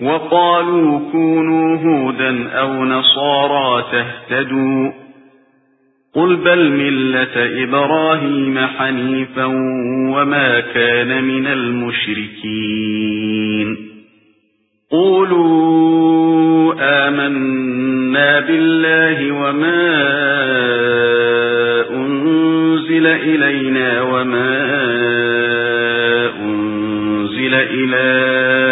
وقالوا كونوا هودا أو نصارى تهتدوا قل بل ملة إبراهيم حنيفا وما كان من المشركين قولوا آمنا بالله وما أنزل إلينا وما أنزل إلى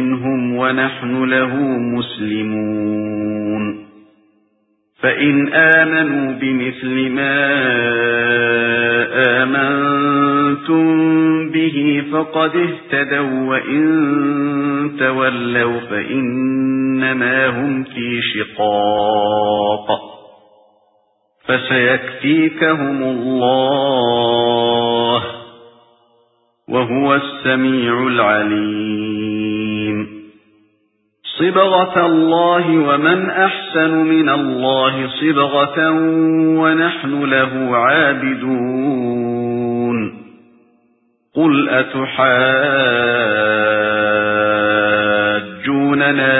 ونحن له مسلمون. فإن آمنوا بمثل ما آمنتم به فقد اهتدوا وإن تولوا فإنما هم في شقاق. فسيكفيكهم الله وهو السميع العليم. صبغة الله ومن أحسن من الله صبغة ونحن له عابدون. قل أتحاجوننا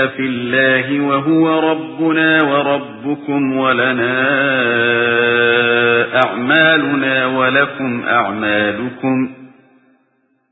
في الله وهو ربنا وربكم ولنا أعمالنا ولكم أعمالكم